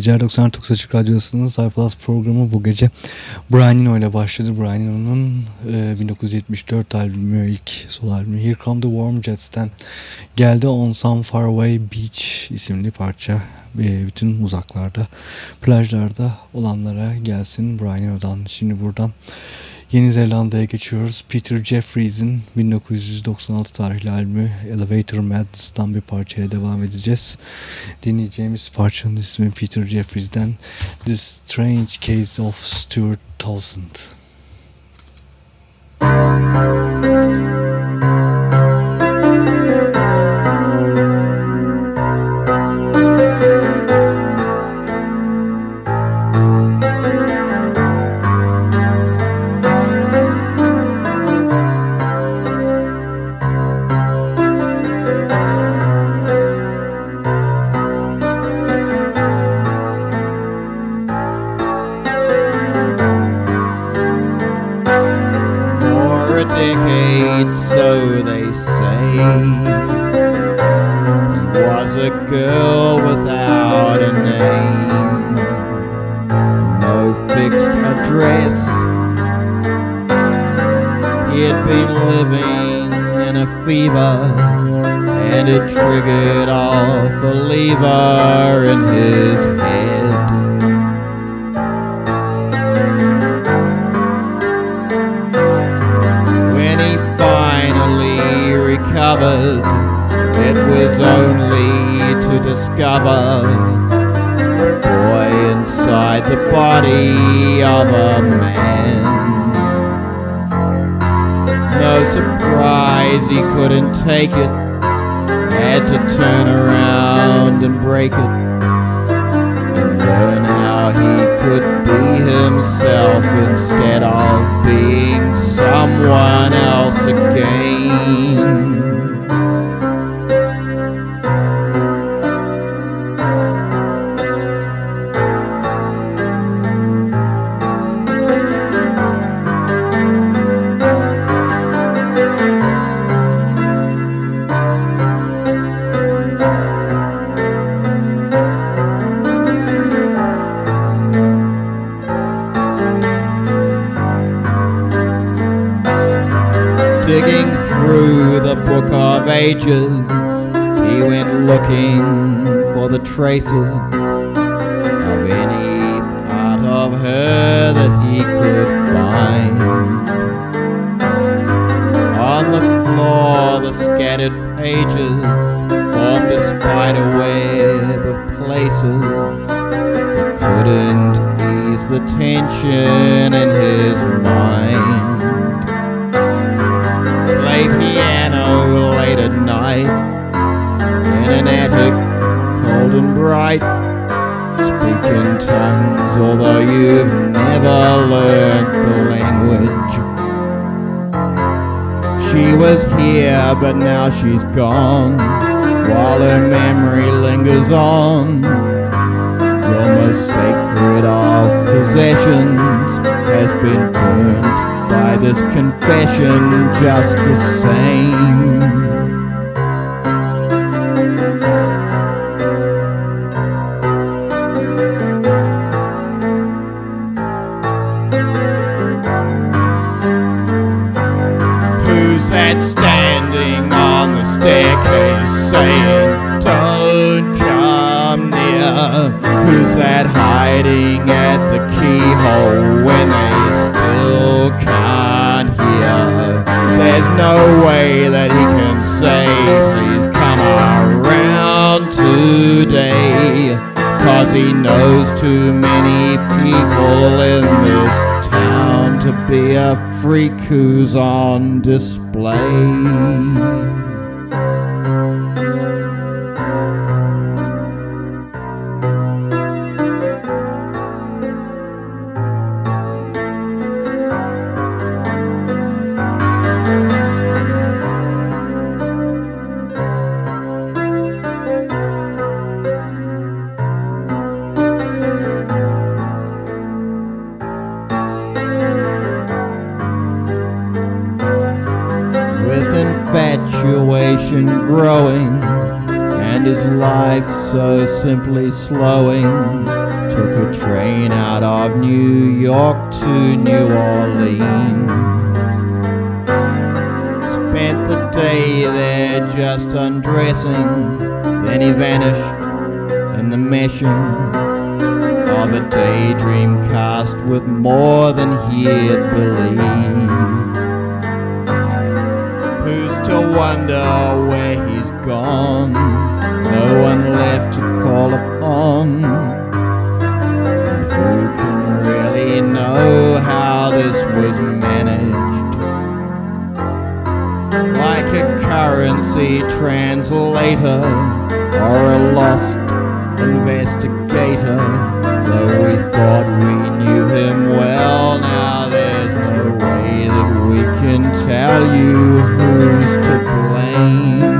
geceler 99 Açık Radyosu'nun Cyplus programı bu gece Brian Eno ile başladı. Brian Eno'nun e, 1974 albümü ilk sol albümü Here Come the Warm Jets'ten geldi On Some Faraway Beach isimli parça. E, bütün uzaklarda plajlarda olanlara gelsin Brian Eno'dan. Şimdi buradan Yeni Zelanda'ya geçiyoruz. Peter Jeffries'in 1996 tarihli albümü Elevator Madness'tan bir parçaya devam edeceğiz. Dinleyeceğimiz parçanın ismi Peter Jeffries'den The Strange Case of Stuart Townsend. was a girl without a name, no fixed address. He had been living in a fever, and it triggered off a lever in his head. When he finally recovered it was only to discover a boy inside the body of a man. No surprise he couldn't take it, had to turn around and break it, and learn how he could be himself instead of being someone else again. Ages, he went looking for the traces of any part of her that he could find. On the floor, the scattered pages formed a spider web of places that couldn't ease the tension in his mind. Late at night in an attic cold and bright. Speak in tongues, although you've never learned the language. She was here, but now she's gone, while her memory lingers on. Your most sacred of possessions has been burnt by this confession just the same. Don't come near. Who's that hiding at the keyhole when they still can't hear? There's no way that he can say, Please come around today. Cause he knows too many people in this town to be a freak who's on display. Growing and his life so simply slowing. Took a train out of New York to New Orleans. Spent the day there just undressing, then he vanished in the meshing of a daydream cast with more than he'd believe. Who's to wonder where he's gone? No one left to call upon. Who can really know how this was managed? Like a currency translator or a lost investigator. Though we thought we knew him well, now can tell you who's to blame.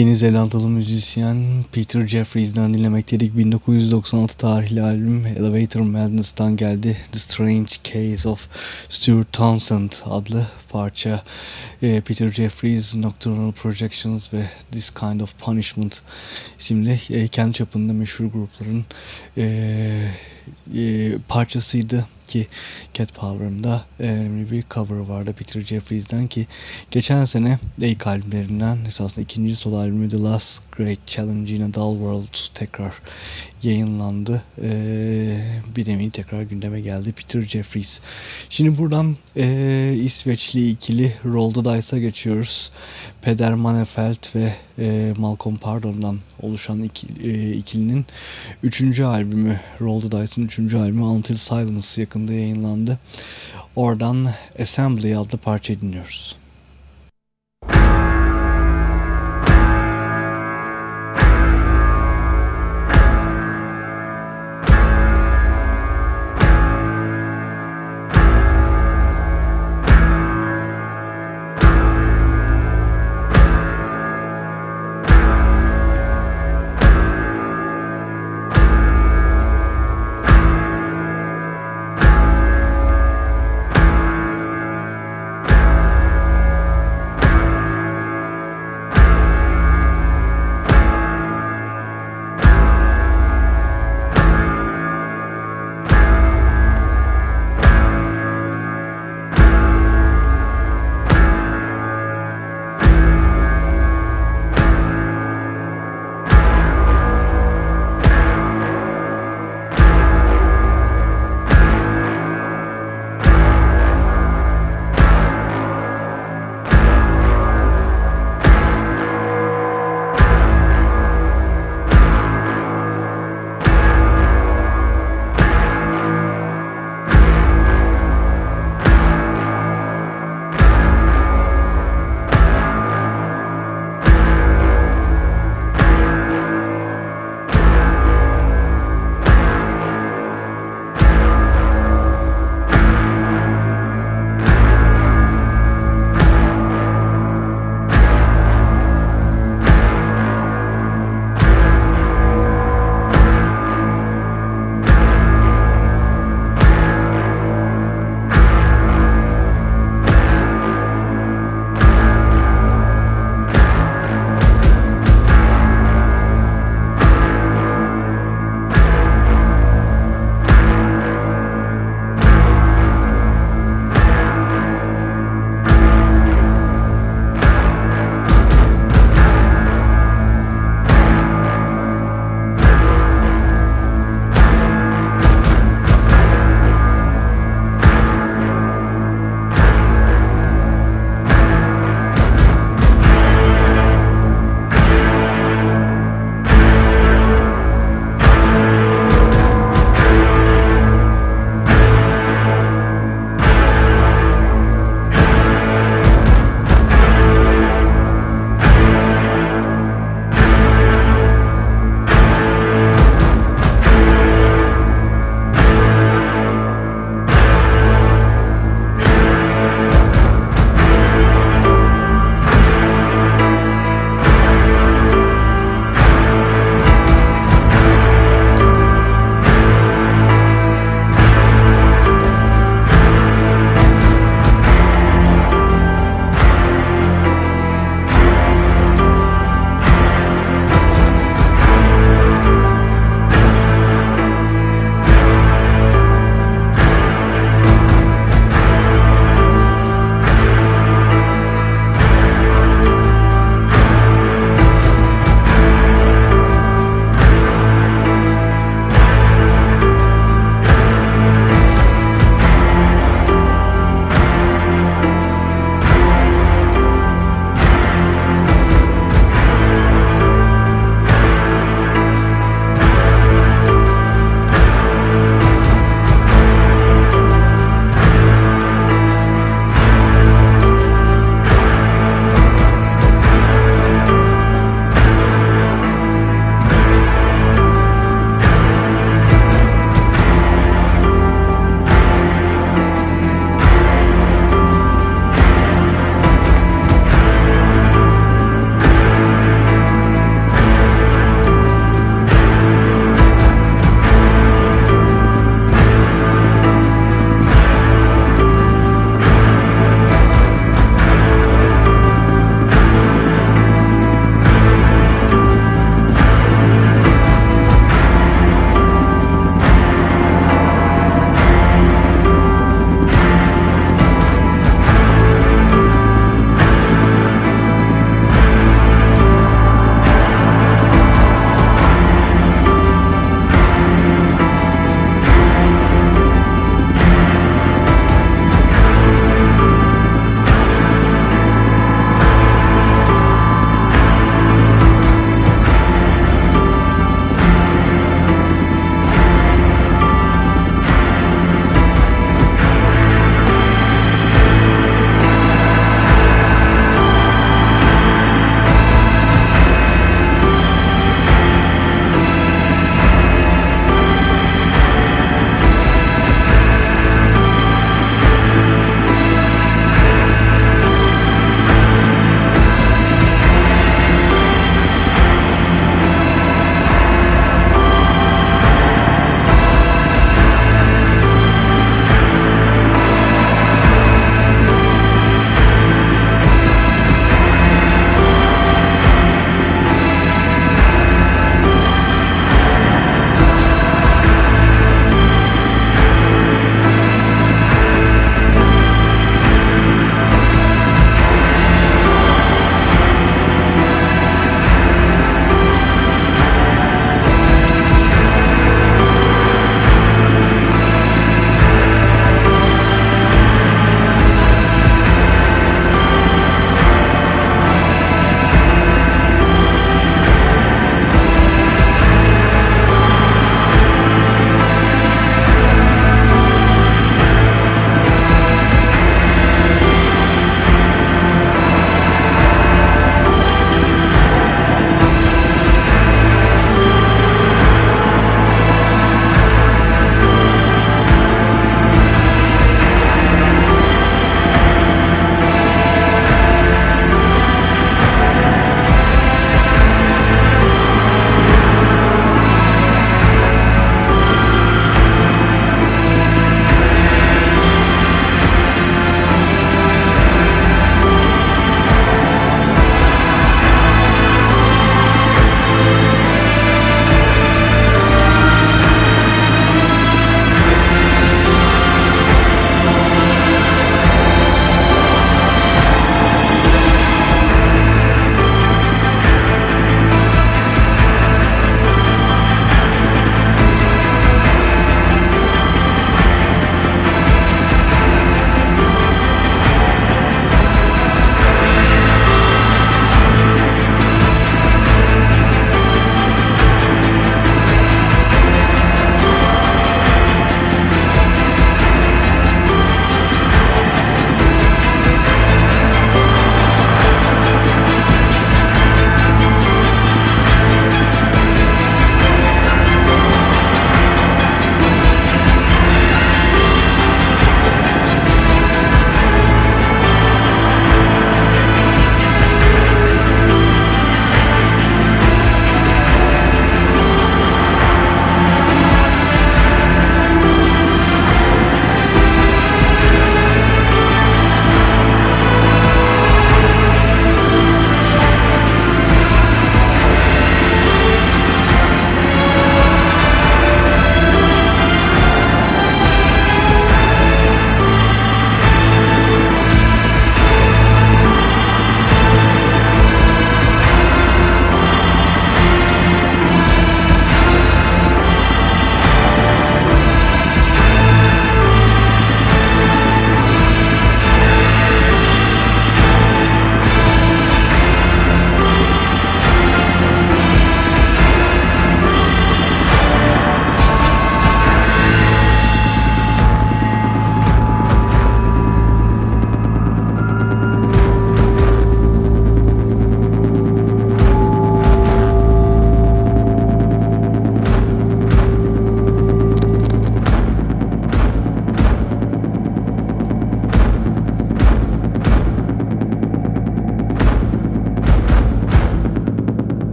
Yeni Zelandalı müzisyen Peter Jeffries'den dinlemekteydik. 1996 tarihli albüm Elevator Madness'tan geldi. The Strange Case of Stuart Townsend adlı parça. Ee, Peter Jeffries, Nocturnal Projections ve This Kind of Punishment isimli e, kendi çapında meşhur grupların e, e, parçasıydı ki Cat Power'ında önemli bir cover vardı Peter Jeffries'den ki geçen sene ilk albümlerinden esasında ikinci solo albümü The Last Great Challenge in a Dull World tekrar yayınlandı. Ee, bir nevi tekrar gündeme geldi Peter Jeffries. Şimdi buradan e, İsveçli ikili Roll Dice'a geçiyoruz. Peder Manefelt ve e, Malcolm Pardon'dan oluşan iki, e, ikilinin üçüncü albümü Roll Dice'ın üçüncü albümü Until Silence yakında yayınlandı. Oradan Assembly adlı parça dinliyoruz.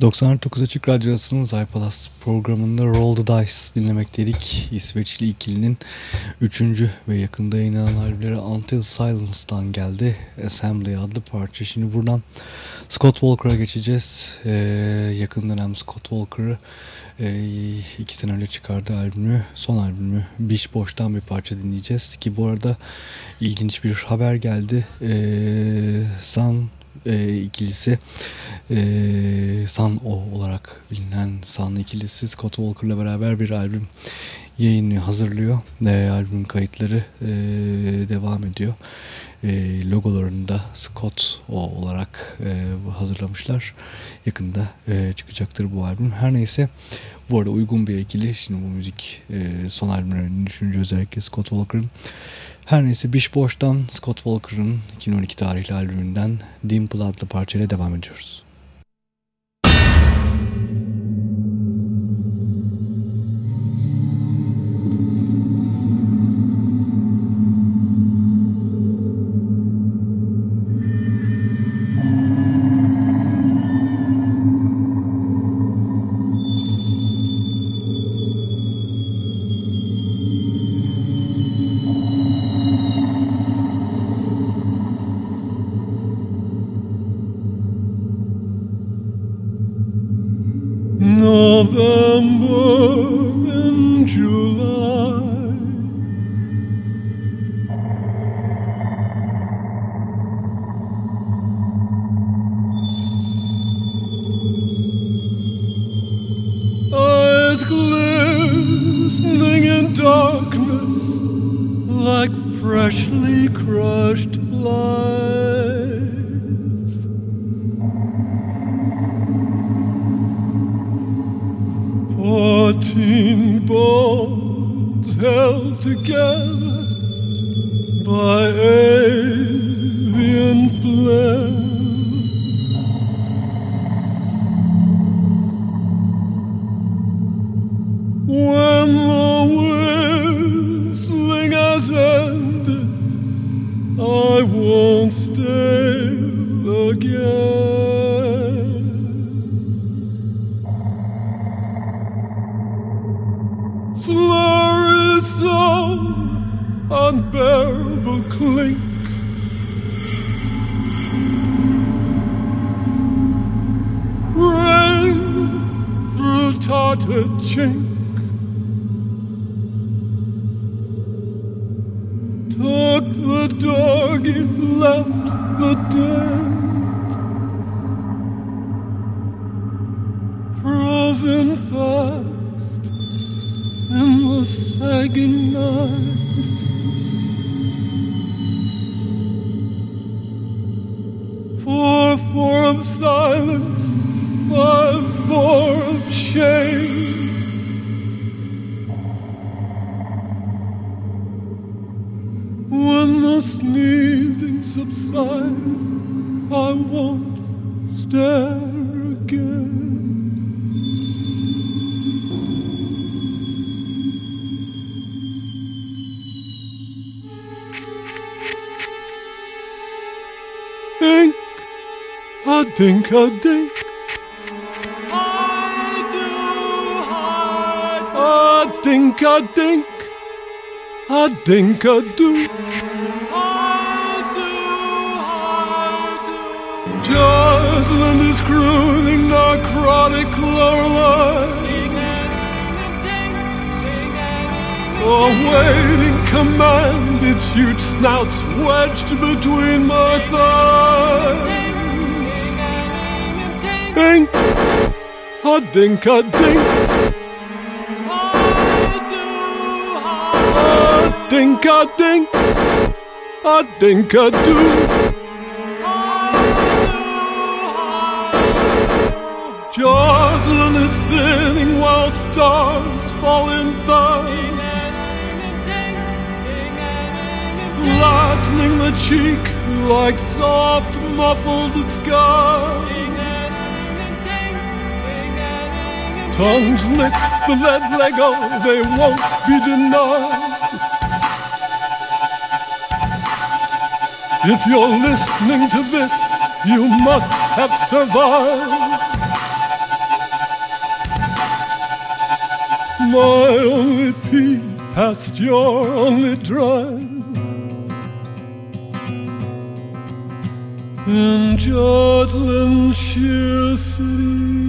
99 Açık Radyosu'nun iPalas programında Roll the Dice dinlemekteydik. İsveçli ikilinin 3. ve yakında yayınlanan albümleri Until Silence'dan geldi. Assembly adlı parça. Şimdi buradan Scott Walker'a geçeceğiz. Ee, yakın dönem Scott Walker'ı e, iki sene önce çıkardığı albümü, son albümü Biş Boş'tan bir parça dinleyeceğiz. Ki bu arada ilginç bir haber geldi. Ee, Sun e, ikilisi e, Sun O olarak bilinen Sun ikilisi Scott Walker'la beraber bir albüm yayını hazırlıyor. E, albüm kayıtları e, devam ediyor. E, logolarını da Scott O olarak e, hazırlamışlar. Yakında e, çıkacaktır bu albüm. Her neyse bu arada uygun bir ikili. Şimdi bu müzik e, son albümlerini düşününce özellikle Scott Walker'ın her neyse Bish Boş'tan Scott Walker'ın 2012 tarihli albümünden Dimple adlı parçayla devam ediyoruz. freshly crushed flies. Fourteen bones held together. Dink a dink. A dink a do. Jocelyn is crooning necrotic Lorelei. waiting command, its huge snout wedged between my thighs dink, a dink a dink. A dink a dink, a dink a do. Jocelyn is thinning while stars fall in thighs. Flattening the cheek like soft muffled sky. Tongues lick the lead Lego, they won't be denied. If you're listening to this, you must have survived. My only pea past your only drive. In Jutland, sheer city.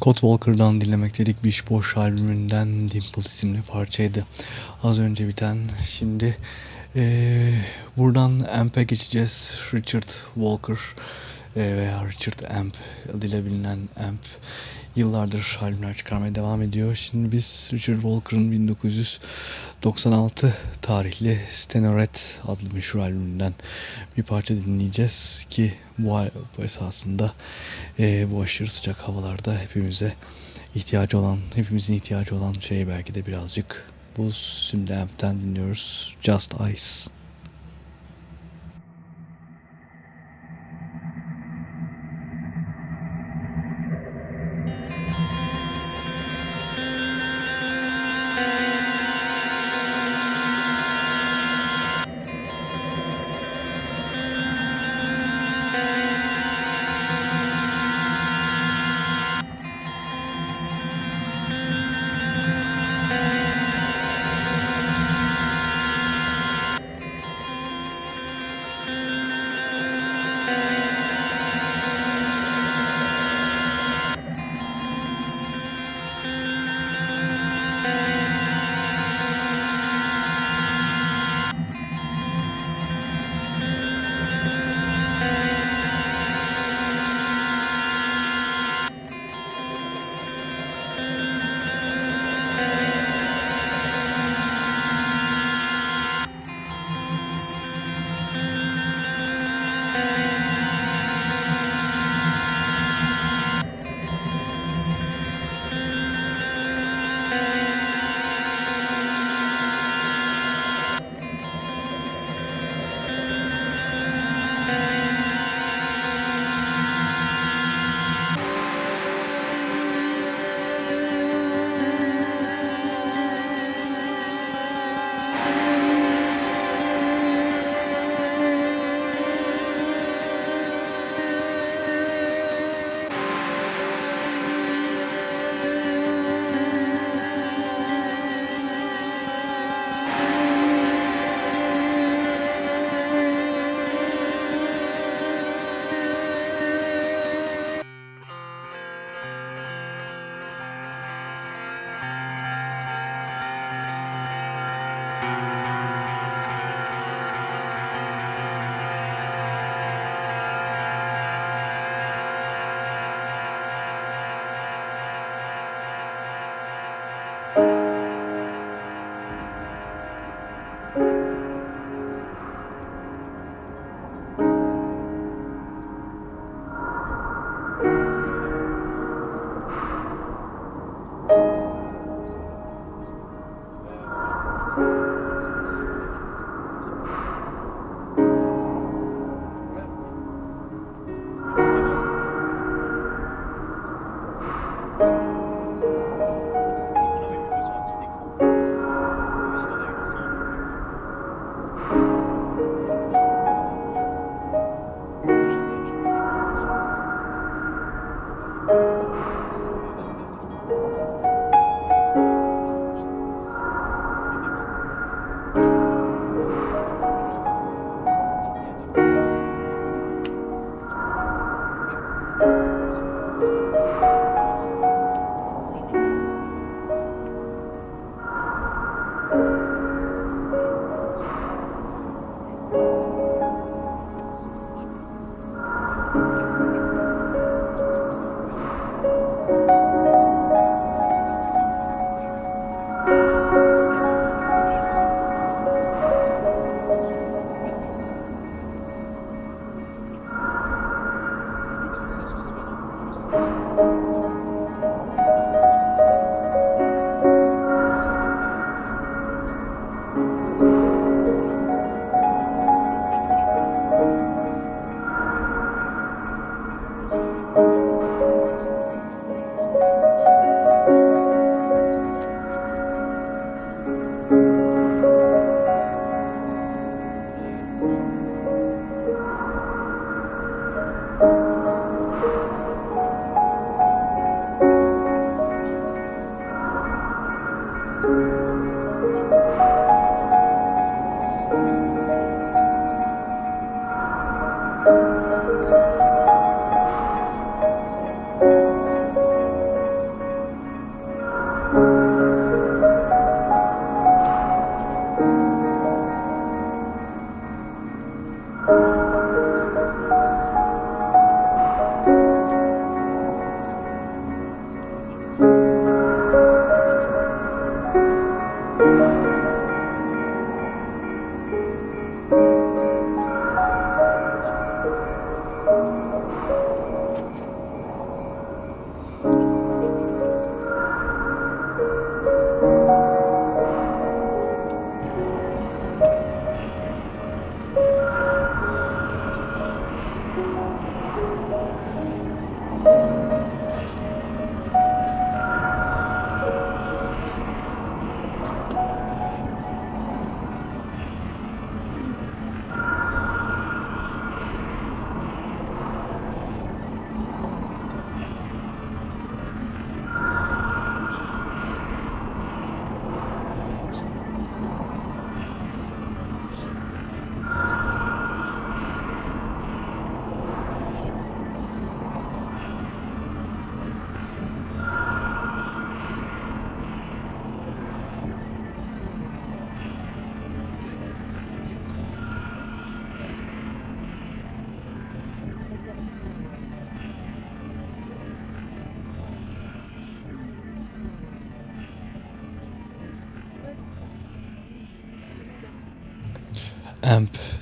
Scott Walker'dan dinlemek dedik Biş Boş albümünden Dimple isimli parçaydı. Az önce biten şimdi eee, buradan Amp'e geçeceğiz. Richard Walker eee, veya Richard Amp adıyla bilinen Amp yıllardır albümler çıkarmaya devam ediyor. Şimdi biz Richard Walker'ın 1996 tarihli Stenoret adlı meşhur albümünden bir parça dinleyeceğiz ki bu, bu esasında eee, bu aşırı sıcak havalarda hepimize ihtiyacı olan, hepimizin ihtiyacı olan şey belki de birazcık buz. Şimdi dinliyoruz Just Ice.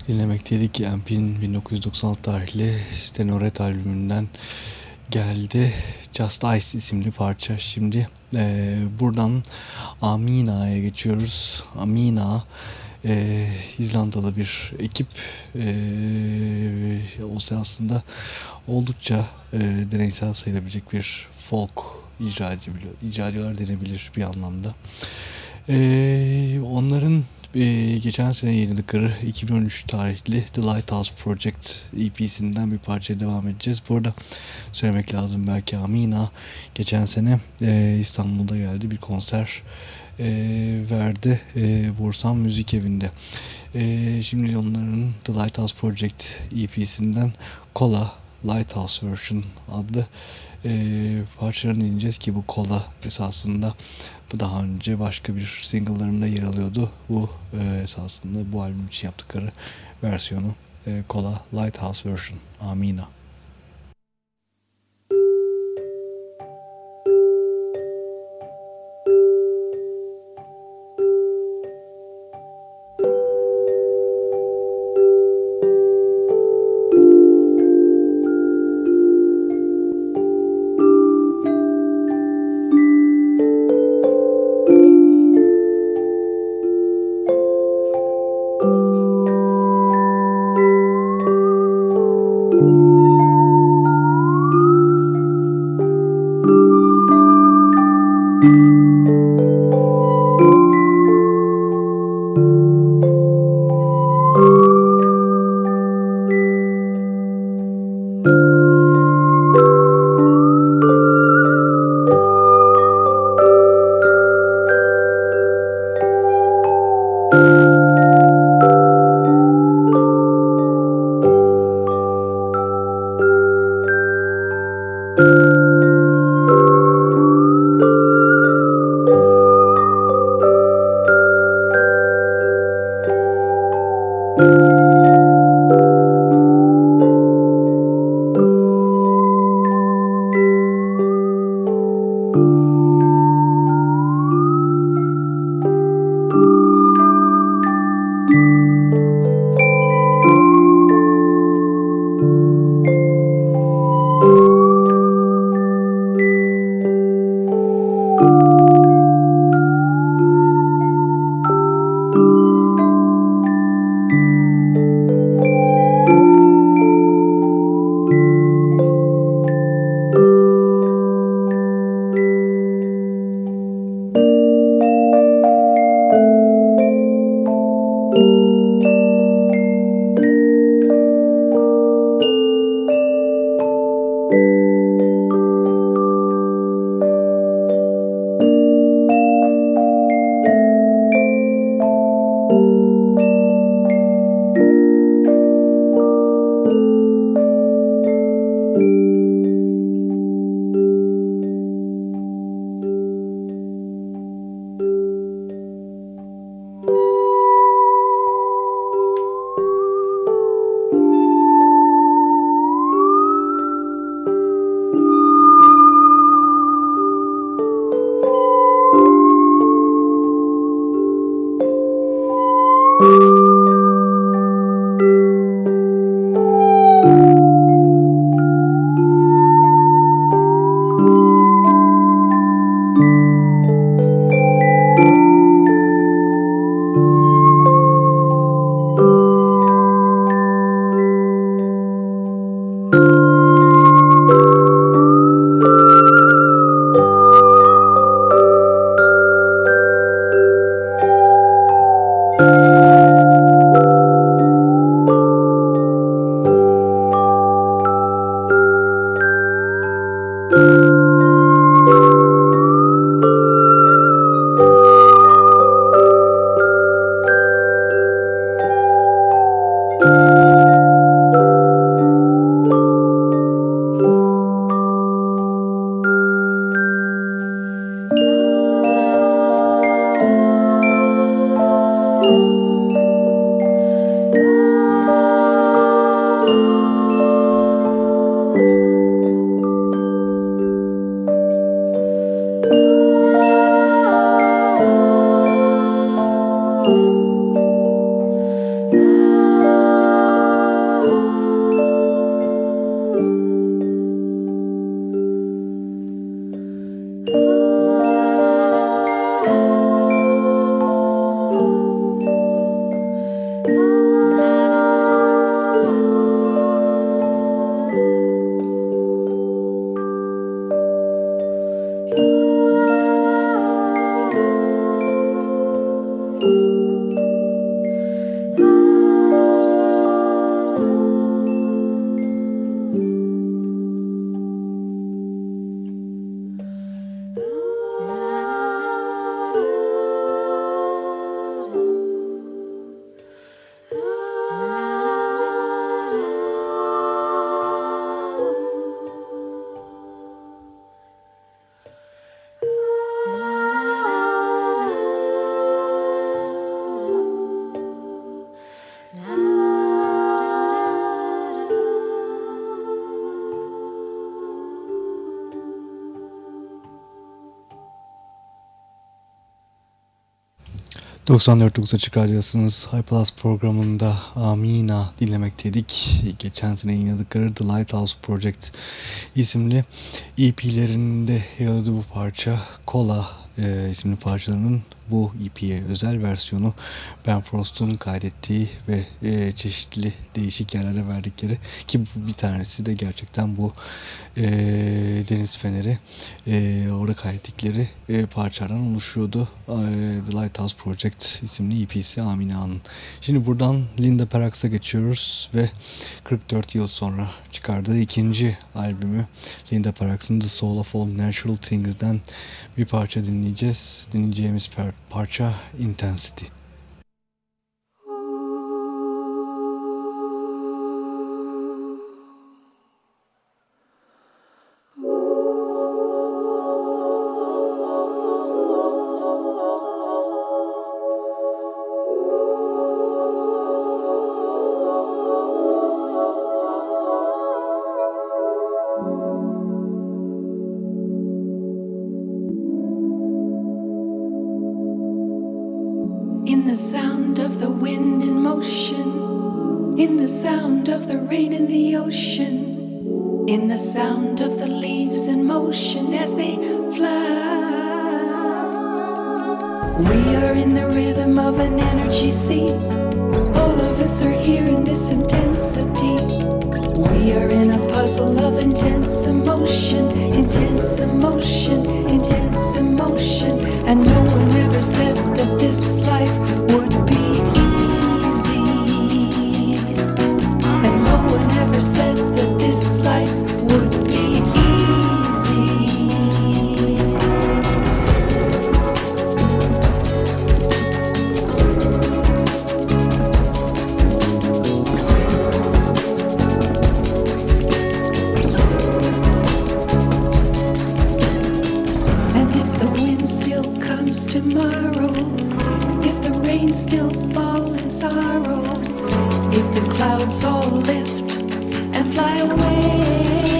Dinlemekteydik. Amp'in 1996 tarihli Stenoret albümünden geldi. Just Ice isimli parça. Şimdi e, buradan Amina'ya geçiyoruz. Amina e, İzlandalı bir ekip. E, olsa aslında oldukça e, deneysel sayılabilecek bir folk icracı, icracılar denebilir bir anlamda. E, onların ee, geçen sene yayınladıkları 2013 tarihli The Lighthouse Project EP'sinden bir parçaya devam edeceğiz. Bu arada söylemek lazım belki Amina geçen sene e, İstanbul'da geldi bir konser e, verdi e, Bursan Müzik Evi'nde. E, şimdi onların The Lighthouse Project EP'sinden Kola Lighthouse Version adlı e, parçalarını dinleyeceğiz ki bu Kola esasında daha önce başka bir single'larında yer alıyordu. Bu e, esasında bu albüm için yaptıkları versiyonu e, Kola Lighthouse Version. Amina. 94.9 Açık Radyosu'nuz High Plus programında Amina dinlemekteydik. Geçen sene yayınladıkları The Lighthouse Project isimli EP'lerinde yer alıyordu bu parça. Kola e, isimli parçalarının bu EP'ye özel versiyonu Ben Frost'un kaydettiği ve e, çeşitli değişik yerlere verdikleri ki bir tanesi de gerçekten bu e, Deniz Feneri e, orada kaydettikleri e, parçalardan oluşuyordu. E, The Lighthouse Project isimli EP'si Amina'nın. Şimdi buradan Linda Perax'a geçiyoruz ve 44 yıl sonra çıkardığı ikinci albümü Linda Perax'ın The Soul of All Natural Things'den bir parça dinleyeceğiz. Dinleyeceğimiz par parça Intensity. rain still falls in sorrow, if the clouds all lift and fly away.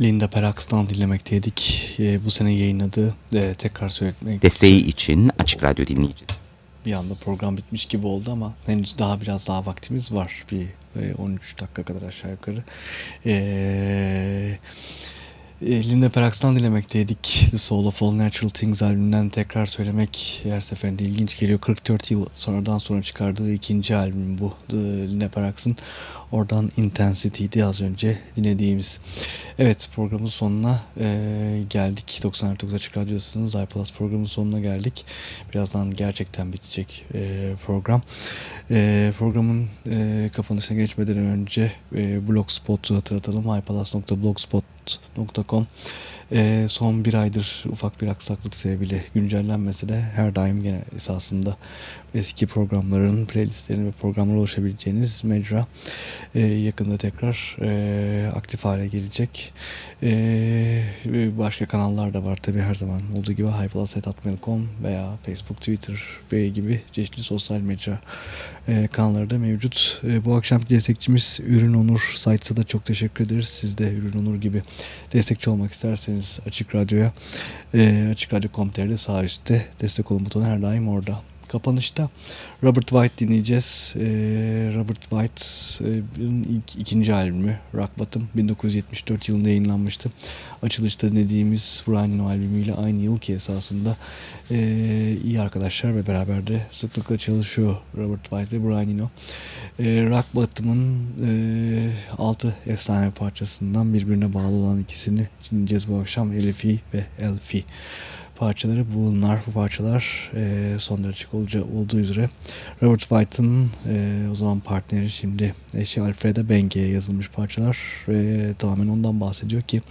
Linda Perax'tan dinlemekteydik. E, bu sene yayınladığı e, tekrar söyletmek. Desteği için Açık Radyo dinleyici. Bir anda program bitmiş gibi oldu ama henüz daha biraz daha vaktimiz var. Bir e, 13 dakika kadar aşağı yukarı. Eee e, Linda Perax'tan dinlemekteydik. The Soul of All Natural Things albümünden tekrar söylemek her seferinde ilginç geliyor. 44 yıl sonradan sonra çıkardığı ikinci albüm bu. Linda Perax'ın. Oradan Intensity'di az önce dinlediğimiz. Evet programın sonuna e, geldik. 94.9 Açık Radyosu'nun iPlus programın sonuna geldik. Birazdan gerçekten bitecek e, program. E, programın e, kapanışına geçmeden önce e, Blogspot'u hatırlatalım. iPlus.blogspot.com e, son bir aydır ufak bir aksaklık sebebiyle güncellenmese de her daim gene esasında eski programların playlistlerini ve programlara ulaşabileceğiniz mecra e, yakında tekrar e, aktif hale gelecek. E, başka kanallar da var tabi her zaman olduğu gibi hypelas.com veya Facebook, Twitter gibi çeşitli sosyal mecra e, kanalları da mevcut. E, bu akşamki destekçimiz Ürün Onur Sites'a da çok teşekkür ederiz. Siz de Ürün Onur gibi destekçi olmak isterseniz Açık Radyo'ya e, Açık sağ üstte destek olun butonu her daim orada. Kapanışta Robert White dinleyeceğiz. Ee, Robert White'ın ilk ikinci albümü Rock Bottom 1974 yılında yayınlanmıştı. Açılışta dinlediğimiz Brian Eno albümüyle aynı yıl ki esasında e, iyi arkadaşlar ve beraber de sıklıkla çalışıyor Robert White ve Brian Eno. E, Rock Bottom'ın e, altı efsane parçasından birbirine bağlı olan ikisini dinleyeceğiz bu akşam Elfie ve Elfie parçaları bu parçalar e, son derece olacağı olduğu üzere. Robert White'ın e, o zaman partneri şimdi eşi Alfreda Benge'ye yazılmış parçalar ve tamamen ondan bahsediyor ki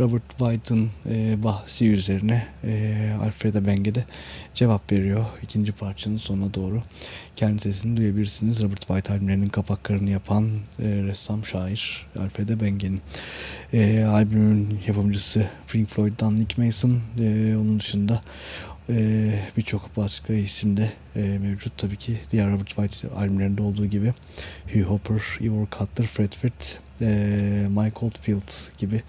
Robert White'ın e, bahsi üzerine e, Alfreda Benge de cevap veriyor. ikinci parçanın sonuna doğru kendi sesini duyabilirsiniz. Robert White albümlerinin kapaklarını yapan e, ressam şair Alfreda Benge'nin. E, albümün yapımcısı Pink Floyd'dan Nick Mason. E, onun dışında e, birçok başka isim de e, mevcut. Tabii ki diğer Robert White albümlerinde olduğu gibi Hugh Hopper, Ivor Cutler, Fred Frith, e, Mike Oldfield gibi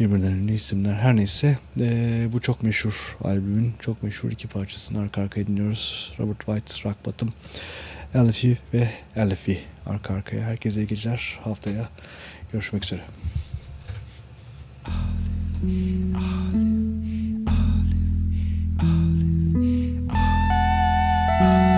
birbirlerine isimler her neyse e, bu çok meşhur albümün çok meşhur iki parçasını arka arkaya dinliyoruz. Robert White, Rock Bottom, Elfie ve Elfie arka arkaya. Herkese iyi geceler. Haftaya görüşmek üzere. Olive, olive, olive, olive, olive.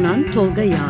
Sunan Tolga Yağlı